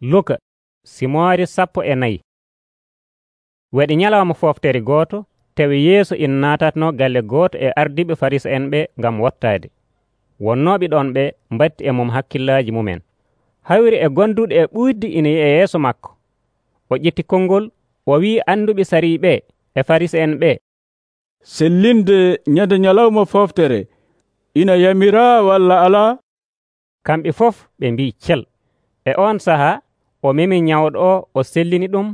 luka simoore sappo e nayi. Waɗi ñalawma foftere gooto tawi yeeso ina natatno galle gooto e ardiɓe farisa en ɓe ngam wottade wonnooɓe ɗon ɓe mbatti e mum hakkillaji mumen. Hawri e gonduɗe e ɓuyddi ina yi e yeeso makko. O ƴetti konngol o wi annduɓe sariɓe e farisa en ɓe. Sellinde ñande ñalawma foftere ina yamira walla ala kamɓe fof ɓe mbi cel. E on saaha o memi ñawɗo o o sellini ɗum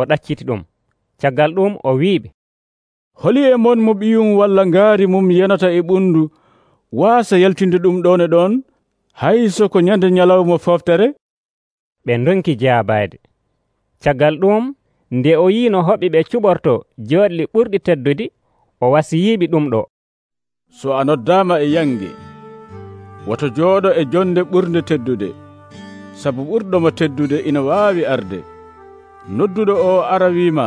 o ɗacciti ɗum. Caggal ɗum o wiɓe holi e mon mo ɓiyum walla ngaari mum yenata e ɓundu waasa yaltinde ɗum ɗon e ɗon hay soko ñande ñalawma foftere? Ɓe donki jaabaade. Caggal ɗum nde o yiino hoɓɓe ɓe cuɓorto jooɗli ɓurɗi teddude o wasiyiiɓe ɗum ɗo. So a noddama e yange woto jooɗo e jonde ɓurde teddude. sabu ɓurɗoma teddude ina waawi arde. Nodduɗo o ara wiima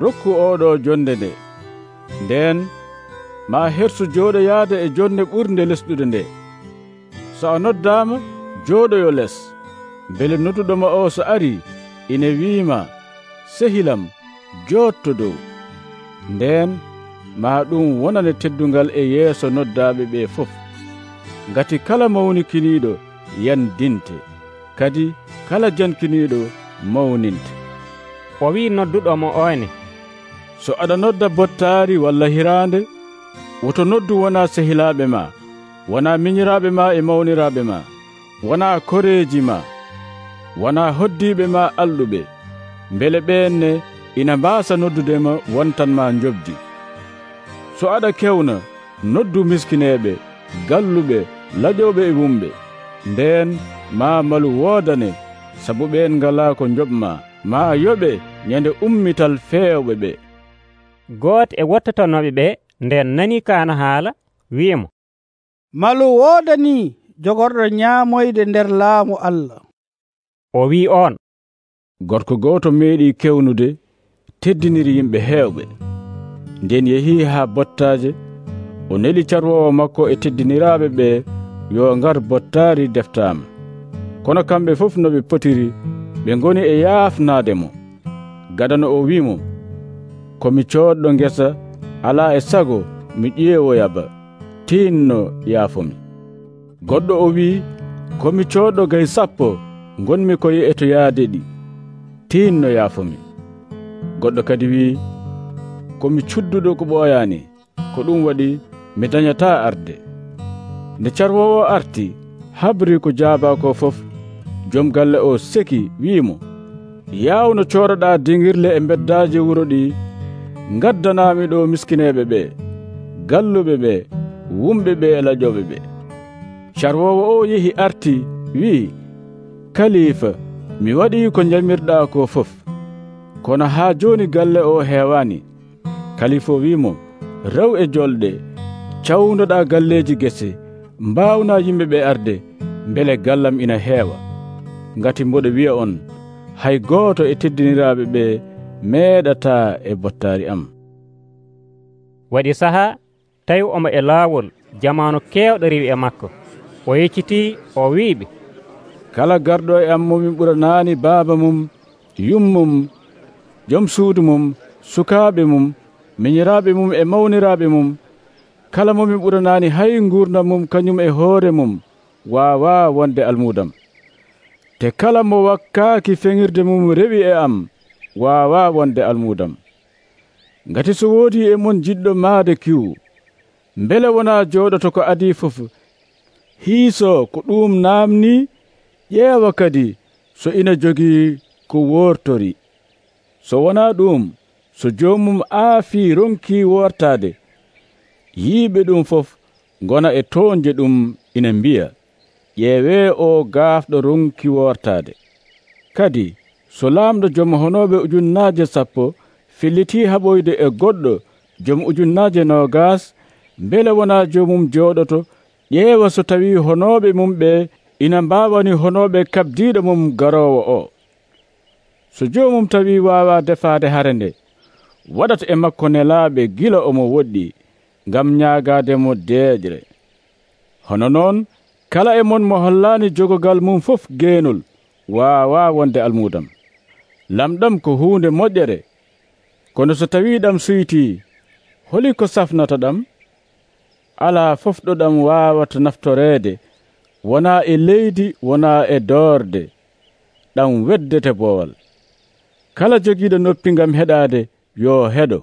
rokku oɗo jonde nde. Nden ma hersu jooɗoyaade e jonde ɓurde lesɗude nde. So a noddaama jooɗoyo les. Mbele nodduɗoma o so ari ine wiima sehilam jootto dow. Nden ma ɗum wonane teddungal e yeeso noddaaɓe ɓe fof. Ngati kala mawnikiniiɗo yandinte. kadi kala jonkiniiɗo mawninta. O wi nodduɗomo oyne so aɗa nodda bottaari walla hiraande woto noddu wona sehilaaɓe ma wona miñiraaɓe ma e mawniraaɓe ma wona koreeji ma wona hoddiiɓe ma alɗuɓe mbele ɓeenne ina mbaasa noddudema wontanma jobdi so aɗa kewna noddu miskineeɓe galluɓe laƴoɓe e wumɓe. nden ma malu woodane sabu ɓen ngala ko joɓma ma yoɓe ñande ummital feewɓe ɓe. Gooto e wottotonoɓe ɓe nden nani kaana haala wi'imo malu woodani jogorɗo ñaamoyde nder laamu allah. O wi on gorko gooto meeɗi kewnude teddiniri yimɓe heewɓe. Nden yehi haa bottaaje o neli carwowo makko e teddiniraaɓe ɓe yo ngar bottaari deftaama kono kamɓe fof no ɓe potiri ɓe ngoni e yaafnaade mo. Gadano o wi'imo komi cooɗɗo ngesa alaa e sago mi ƴeewoyaba tiinno yaafomi goɗɗo o wi'i komi cooɗɗo gay sappo gonmi koye eto yaade ɗi tiinno yaafomi goɗɗo kadi wi'i komi cudduɗo ko ɓooyaani ko ɗum waɗi mi dañataa arde. nde carwowo arti habri ko jaaba ko fof joom galle o seki wi'imo. Yawno cooroɗa dingirle e beddaji wuro ɗi gaddanami ɗo miskineɓe ɓe galluɓe ɓe wumɓe ɓe e laƴoɓe ɓe. Carwowo o yehi arti wi'i kalifa mi waɗi ko jamirɗa ko fof. Kono ha joni galle o hewani kalifa wimo rew e jolɗe cawnoɗa galleji gese. mbawna yimɓeɓe arde beele gallam ina heewa. Ngati mboɗo wiya on hay gooto e teddiniraɓe ɓe meeɗata e bottari am. Waɗi saaha tawi omo e laawol jamanu kewɗo riwi e makko. O yecciti o wiiɓe. Kala garɗo e am momin ɓuranani baaba mum yummum joom suudu mum sukaɓe mum miñiraɓe mum e mawniraɓe mum kala mo min ɓuranani hay gurdam mum kañum e hoore mum. Wawa wonde almudam te kala mo wakkaki feŋirde mum rewi e am. Wawa wonde almudam ngati so woodi e mon jiɗɗo maade kiw mbele wona joɗoto ko adi fof. Hiiso ko ɗum namni ƴeewa kadi so ina jogii ko wortori so wona ɗum so jomum aafi ronki wortade yiiɓe ɗum fof gona e toonje ɗum ina mbiya ƴeewe o gaafɗo ronki wortaade kadi so laamɗo joom honoɓe ujunnaaje sappo filliti haɓoyde e goɗɗo joom ujunnaaje nogas mbele wona jomum jooɗoto ƴeewa so tawi honoɓe mum ɓe ina mbawani honoɓe kabdiɗo mum garowo o. So jomum tawi wawa defade hare nde waɗata e makko nelaaɓe gila omo woɗɗi ngam ñaagademo deeƴre. Hono noon kala e mon mo hollani jogogal mum fof geenol wawa wonde almudam lamɗam ko hunde moƴƴere. Kono so tawi ɗam suyti holi ko safnata ɗam ala fof ɗo ɗam wawata naftorede wona e leydi wona e doorde. Ɗam weddete boowal. Kala jogiiɗo noppi ngam heɗaade yo heɗo.